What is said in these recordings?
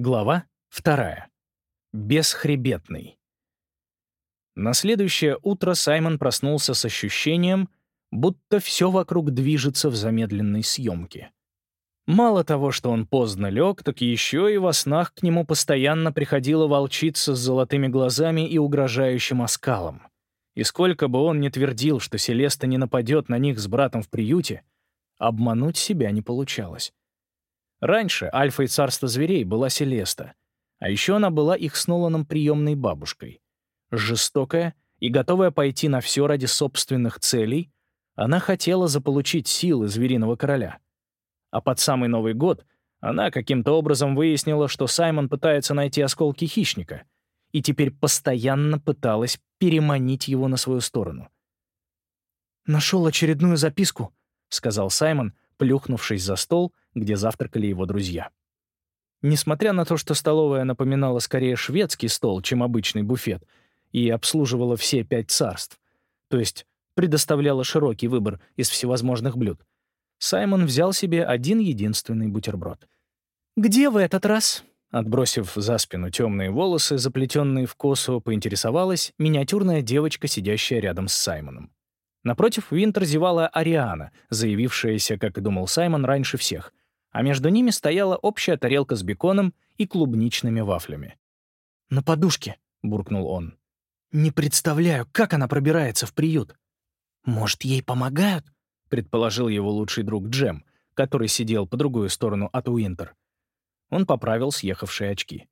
Глава вторая. Бесхребетный. На следующее утро Саймон проснулся с ощущением, будто все вокруг движется в замедленной съемке. Мало того, что он поздно лег, так еще и во снах к нему постоянно приходила волчица с золотыми глазами и угрожающим оскалом. И сколько бы он ни твердил, что Селеста не нападет на них с братом в приюте, обмануть себя не получалось. Раньше Альфа и Царство зверей была Селеста, а еще она была их с Ноланом приемной бабушкой. Жестокая и готовая пойти на все ради собственных целей, она хотела заполучить силы звериного короля. А под самый Новый год она каким-то образом выяснила, что Саймон пытается найти осколки хищника, и теперь постоянно пыталась переманить его на свою сторону. «Нашел очередную записку», — сказал Саймон, плюхнувшись за стол — где завтракали его друзья. Несмотря на то, что столовая напоминала скорее шведский стол, чем обычный буфет, и обслуживала все пять царств, то есть предоставляла широкий выбор из всевозможных блюд, Саймон взял себе один единственный бутерброд. «Где в этот раз?» Отбросив за спину темные волосы, заплетенные в косу, поинтересовалась миниатюрная девочка, сидящая рядом с Саймоном. Напротив Винтер зевала Ариана, заявившаяся, как и думал Саймон, раньше всех, а между ними стояла общая тарелка с беконом и клубничными вафлями. «На подушке», — буркнул он. «Не представляю, как она пробирается в приют». «Может, ей помогают?» — предположил его лучший друг Джем, который сидел по другую сторону от Уинтер. Он поправил съехавшие очки.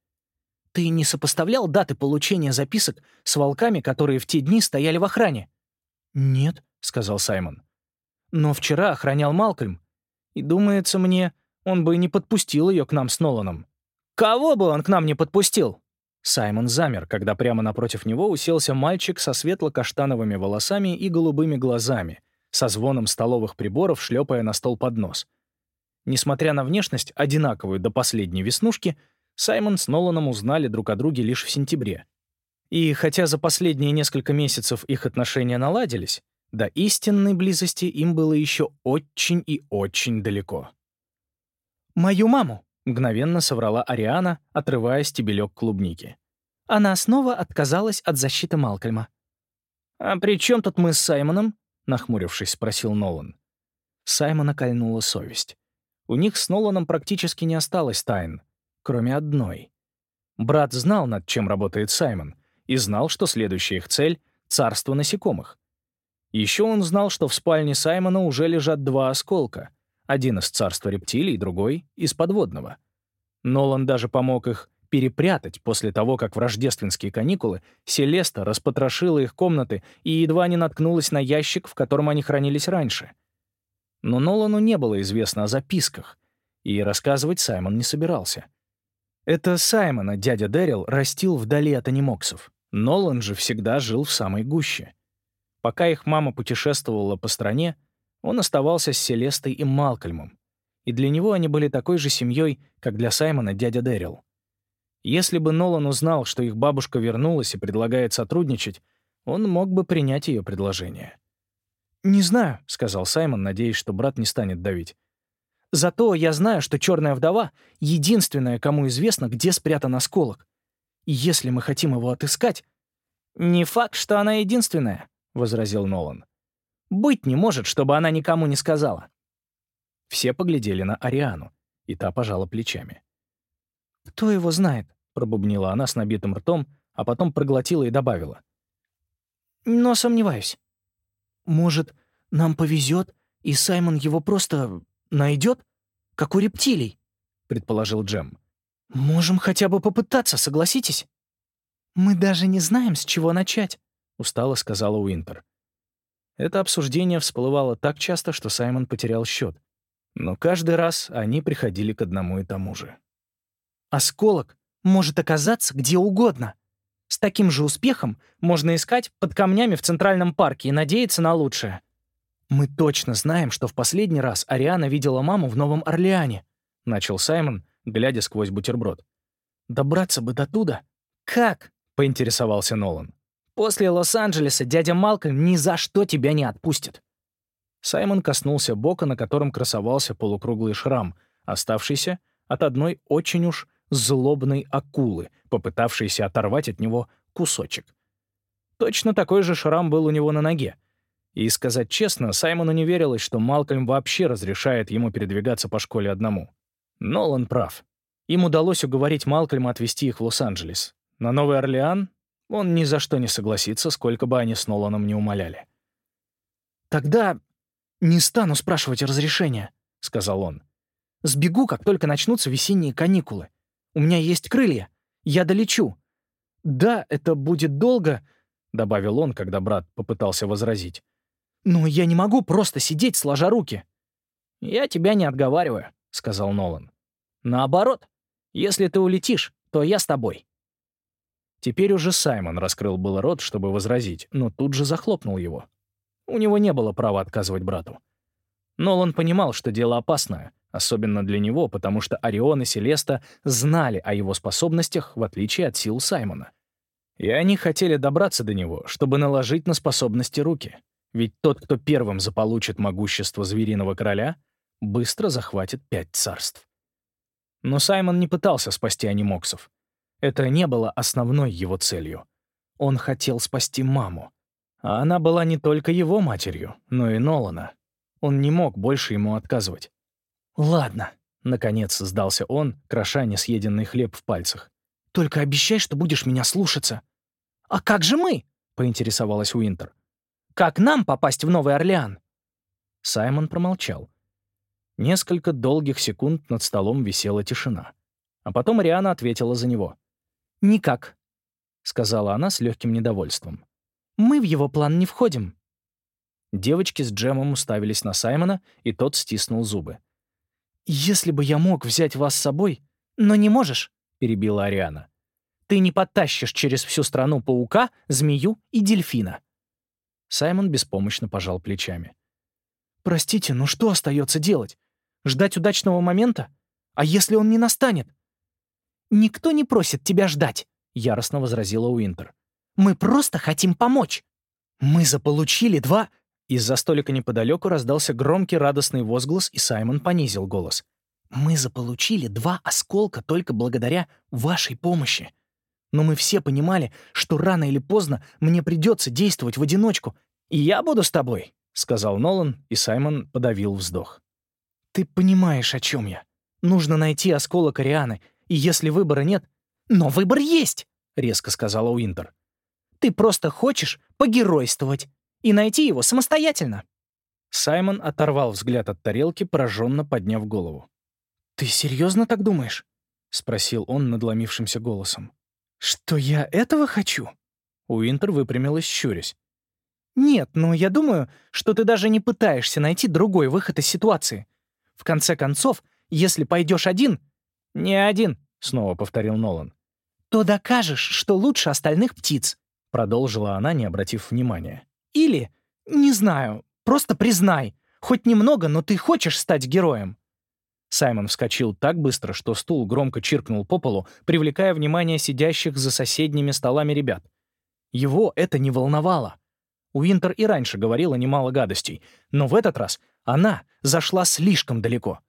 «Ты не сопоставлял даты получения записок с волками, которые в те дни стояли в охране?» «Нет», — сказал Саймон. «Но вчера охранял Малкольм, и, думается мне, он бы не подпустил ее к нам с Ноланом. «Кого бы он к нам не подпустил?» Саймон замер, когда прямо напротив него уселся мальчик со светло-каштановыми волосами и голубыми глазами, со звоном столовых приборов, шлепая на стол поднос. Несмотря на внешность, одинаковую до последней веснушки, Саймон с Ноланом узнали друг о друге лишь в сентябре. И хотя за последние несколько месяцев их отношения наладились, до истинной близости им было еще очень и очень далеко. «Мою маму», — мгновенно соврала Ариана, отрывая стебелек клубники. Она снова отказалась от защиты Малкольма. «А при чем тут мы с Саймоном?» — нахмурившись, спросил Нолан. Саймона кольнула совесть. У них с Ноланом практически не осталось тайн, кроме одной. Брат знал, над чем работает Саймон, и знал, что следующая их цель — царство насекомых. Еще он знал, что в спальне Саймона уже лежат два осколка, один из царства рептилий, другой — из подводного. Нолан даже помог их перепрятать после того, как в рождественские каникулы Селеста распотрошила их комнаты и едва не наткнулась на ящик, в котором они хранились раньше. Но Нолану не было известно о записках, и рассказывать Саймон не собирался. Это Саймона дядя Дэрил растил вдали от анимоксов. Нолан же всегда жил в самой гуще. Пока их мама путешествовала по стране, он оставался с Селестой и Малкольмом, и для него они были такой же семьей, как для Саймона дядя Дэрил. Если бы Нолан узнал, что их бабушка вернулась и предлагает сотрудничать, он мог бы принять ее предложение. «Не знаю», — сказал Саймон, надеясь, что брат не станет давить. «Зато я знаю, что черная вдова — единственная, кому известно, где спрятан осколок. И если мы хотим его отыскать...» «Не факт, что она единственная», — возразил Нолан. Быть не может, чтобы она никому не сказала. Все поглядели на Ариану, и та пожала плечами. «Кто его знает?» — пробубнила она с набитым ртом, а потом проглотила и добавила. «Но сомневаюсь. Может, нам повезет, и Саймон его просто найдет, как у рептилий?» — предположил Джем. «Можем хотя бы попытаться, согласитесь?» «Мы даже не знаем, с чего начать», — устало сказала Уинтер. Это обсуждение всплывало так часто, что Саймон потерял счет. Но каждый раз они приходили к одному и тому же. «Осколок может оказаться где угодно. С таким же успехом можно искать под камнями в Центральном парке и надеяться на лучшее. Мы точно знаем, что в последний раз Ариана видела маму в Новом Орлеане», — начал Саймон, глядя сквозь бутерброд. «Добраться бы до туда?» «Как?» — поинтересовался Нолан. После Лос-Анджелеса дядя Малкольм ни за что тебя не отпустит». Саймон коснулся бока, на котором красовался полукруглый шрам, оставшийся от одной очень уж злобной акулы, попытавшейся оторвать от него кусочек. Точно такой же шрам был у него на ноге. И, сказать честно, Саймону не верилось, что Малкольм вообще разрешает ему передвигаться по школе одному. Нолан прав. Им удалось уговорить Малкольма отвезти их в Лос-Анджелес. На Новый Орлеан он ни за что не согласится, сколько бы они с Ноланом не умоляли. «Тогда не стану спрашивать разрешения», — сказал он. «Сбегу, как только начнутся весенние каникулы. У меня есть крылья. Я долечу. Да, это будет долго, — добавил он, когда брат попытался возразить. «Но я не могу просто сидеть, сложа руки». «Я тебя не отговариваю», — сказал Нолан. «Наоборот, если ты улетишь, то я с тобой». Теперь уже Саймон раскрыл было рот, чтобы возразить, но тут же захлопнул его. У него не было права отказывать брату. Нолан понимал, что дело опасное, особенно для него, потому что Орион и Селеста знали о его способностях, в отличие от сил Саймона. И они хотели добраться до него, чтобы наложить на способности руки. Ведь тот, кто первым заполучит могущество звериного короля, быстро захватит пять царств. Но Саймон не пытался спасти анимоксов. Это не было основной его целью. Он хотел спасти маму. А она была не только его матерью, но и Нолана. Он не мог больше ему отказывать. «Ладно», — наконец сдался он, кроша несъеденный хлеб в пальцах. Только обещай, что будешь меня слушаться». «А как же мы?» — поинтересовалась Уинтер. «Как нам попасть в Новый Орлеан?» Саймон промолчал. Несколько долгих секунд над столом висела тишина. А потом Риана ответила за него. «Никак», — сказала она с легким недовольством. «Мы в его план не входим». Девочки с Джемом уставились на Саймона, и тот стиснул зубы. «Если бы я мог взять вас с собой, но не можешь», — перебила Ариана. «Ты не подтащишь через всю страну паука, змею и дельфина». Саймон беспомощно пожал плечами. «Простите, но что остается делать? Ждать удачного момента? А если он не настанет?» «Никто не просит тебя ждать», — яростно возразила Уинтер. «Мы просто хотим помочь. Мы заполучили два...» Из-за столика неподалеку раздался громкий радостный возглас, и Саймон понизил голос. Мы заполучили два осколка только благодаря вашей помощи. Но мы все понимали, что рано или поздно мне придется действовать в одиночку. И я буду с тобой, — сказал Нолан, и Саймон подавил вздох. Ты понимаешь, о чем я. Нужно найти осколок Арианы, и если выбора нет... Но выбор есть, — резко сказала Уинтер. Ты просто хочешь погеройствовать и найти его самостоятельно. Саймон оторвал взгляд от тарелки, пораженно подняв голову. «Ты серьезно так думаешь?» — спросил он надломившимся голосом. «Что я этого хочу?» Уинтер выпрямилась, щурясь. «Нет, но я думаю, что ты даже не пытаешься найти другой выход из ситуации. В конце концов, если пойдешь один...» «Не один», — снова повторил Нолан. «То докажешь, что лучше остальных птиц», — продолжила она, не обратив внимания. «Или, не знаю, просто признай, хоть немного, но ты хочешь стать героем». Саймон вскочил так быстро, что стул громко чиркнул по полу, привлекая внимание сидящих за соседними столами ребят. Его это не волновало. Уинтер и раньше говорила немало гадостей, но в этот раз она зашла слишком далеко.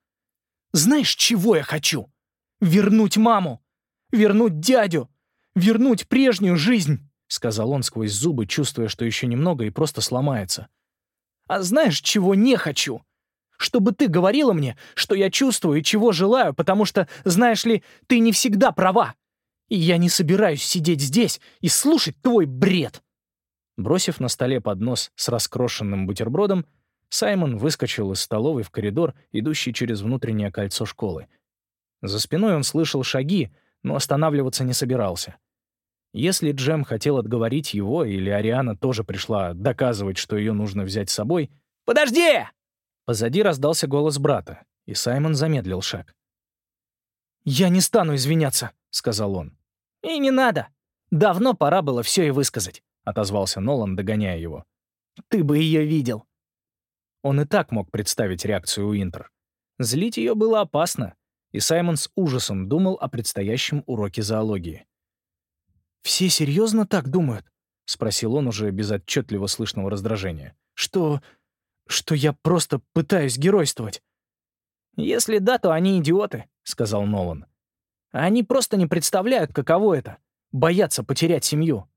«Знаешь, чего я хочу? Вернуть маму! Вернуть дядю! Вернуть прежнюю жизнь!» — сказал он сквозь зубы, чувствуя, что еще немного и просто сломается. «А знаешь, чего не хочу? чтобы ты говорила мне, что я чувствую и чего желаю, потому что, знаешь ли, ты не всегда права. И я не собираюсь сидеть здесь и слушать твой бред». Бросив на столе поднос с раскрошенным бутербродом, Саймон выскочил из столовой в коридор, идущий через внутреннее кольцо школы. За спиной он слышал шаги, но останавливаться не собирался. Если Джем хотел отговорить его, или Ариана тоже пришла доказывать, что ее нужно взять с собой... «Подожди!» Позади раздался голос брата, и Саймон замедлил шаг. «Я не стану извиняться», — сказал он. «И не надо. Давно пора было все и высказать», — отозвался Нолан, догоняя его. «Ты бы ее видел». Он и так мог представить реакцию Уинтер. Злить ее было опасно, и Саймон с ужасом думал о предстоящем уроке зоологии. «Все серьезно так думают?» — спросил он уже без отчетливо слышного раздражения. «Что что я просто пытаюсь геройствовать». «Если да, то они идиоты», — сказал Нолан. Они просто не представляют, каково это — бояться потерять семью.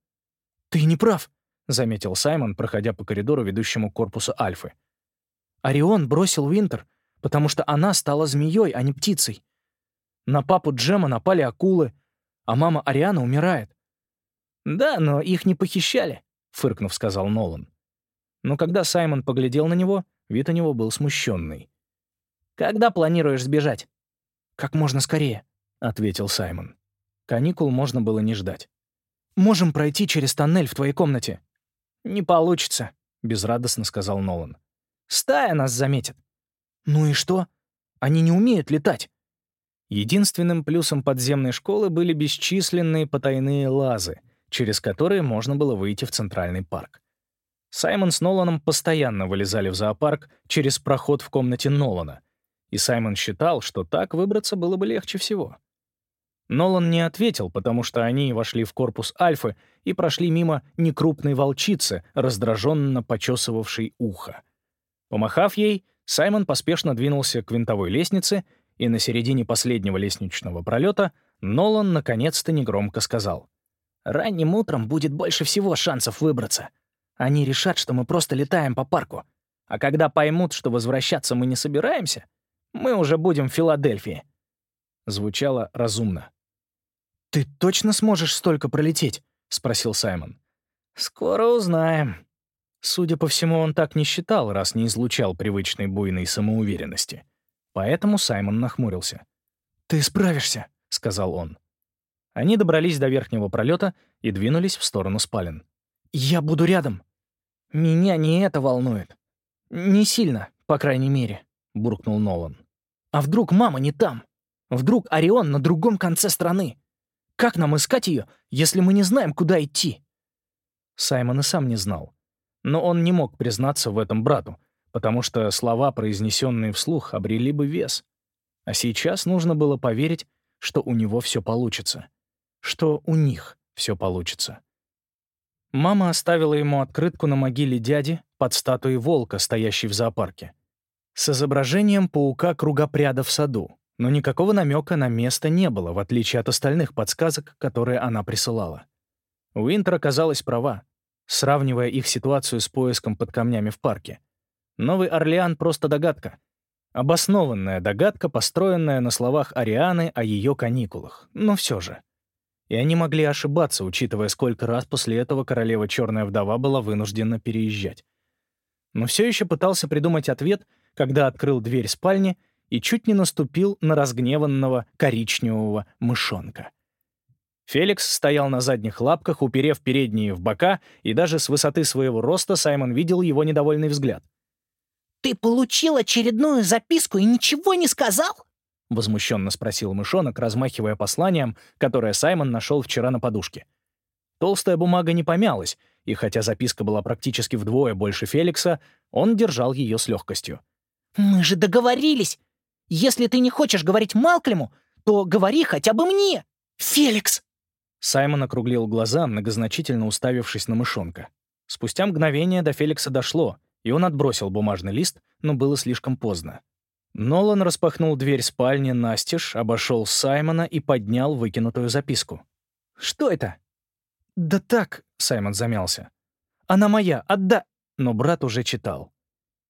«Ты не прав», — заметил Саймон, проходя по коридору, ведущему к корпусу Альфы. «Орион бросил Уинтер, потому что она стала змеей, а не птицей. На папу Джема напали акулы, а мама Ариана умирает. «Да, но их не похищали», — фыркнув, сказал Нолан. Но когда Саймон поглядел на него, вид у него был смущенный. «Когда планируешь сбежать?» «Как можно скорее», — ответил Саймон. Каникул можно было не ждать. «Можем пройти через тоннель в твоей комнате». «Не получится», — безрадостно сказал Нолан. «Стая нас заметит». «Ну и что? Они не умеют летать». Единственным плюсом подземной школы были бесчисленные потайные лазы, через которые можно было выйти в Центральный парк. Саймон с Ноланом постоянно вылезали в зоопарк через проход в комнате Нолана, и Саймон считал, что так выбраться было бы легче всего. Нолан не ответил, потому что они вошли в корпус Альфы и прошли мимо некрупной волчицы, раздраженно почесывавшей ухо. Помахав ей, Саймон поспешно двинулся к винтовой лестнице, и на середине последнего лестничного пролета Нолан наконец-то негромко сказал. «Ранним утром будет больше всего шансов выбраться. Они решат, что мы просто летаем по парку. А когда поймут, что возвращаться мы не собираемся, мы уже будем в Филадельфии». Звучало разумно. «Ты точно сможешь столько пролететь?» — спросил Саймон. «Скоро узнаем». Судя по всему, он так не считал, раз не излучал привычной буйной самоуверенности. Поэтому Саймон нахмурился. «Ты справишься», — сказал он. Они добрались до верхнего пролета и двинулись в сторону спален. «Я буду рядом», «Меня не это волнует. Не сильно, по крайней мере», — буркнул Нолан. «А вдруг мама не там? Вдруг Орион на другом конце страны? Как нам искать ее, если мы не знаем, куда идти?» Саймон и сам не знал. Но он не мог признаться в этом брату, потому что слова, произнесенные вслух, обрели бы вес. А сейчас нужно было поверить, что у него все получится. Что у них все получится. Мама оставила ему открытку на могиле дяди под статуей волка, стоящей в зоопарке, с изображением паука-кругопряда в саду, но никакого намека на место не было, в отличие от остальных подсказок, которые она присылала. Уинтер оказалась права, сравнивая их ситуацию с поиском под камнями в парке. Новый Орлеан — просто догадка. Обоснованная догадка, построенная на словах Арианы о ее каникулах, но все же — и они могли ошибаться, учитывая, сколько раз после этого королева Черная Вдова была вынуждена переезжать. Но все еще пытался придумать ответ, когда открыл дверь спальни и чуть не наступил на разгневанного коричневого мышонка. Феликс стоял на задних лапках, уперев передние в бока, и даже с высоты своего роста Саймон видел его недовольный взгляд. «Ты получил очередную записку и ничего не сказал?» — возмущенно спросил мышонок, размахивая посланием, которое Саймон нашел вчера на подушке. Толстая бумага не помялась, и хотя записка была практически вдвое больше Феликса, он держал ее с легкостью. «Мы же договорились! Если ты не хочешь говорить Малклему, то говори хотя бы мне! Феликс!» Саймон округлил глаза, многозначительно уставившись на мышонка. Спустя мгновение до Феликса дошло, и он отбросил бумажный лист, но было слишком поздно. Нолан распахнул дверь спальни настежь, обошел Саймона и поднял выкинутую записку. «Что это?» «Да так», — Саймон замялся. «Она моя, отда...» Но брат уже читал.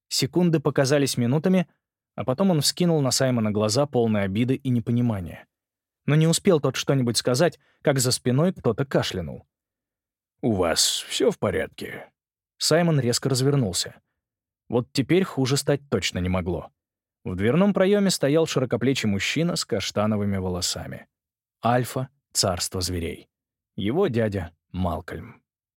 Секунды показались минутами, а потом он вскинул на Саймона глаза, полные обиды и непонимания. Но не успел тот что-нибудь сказать, как за спиной кто-то кашлянул. «У вас все в порядке?» Саймон резко развернулся. Вот теперь хуже стать точно не могло. В дверном проеме стоял широкоплечий мужчина с каштановыми волосами. Альфа — царство зверей. Его дядя Малкольм.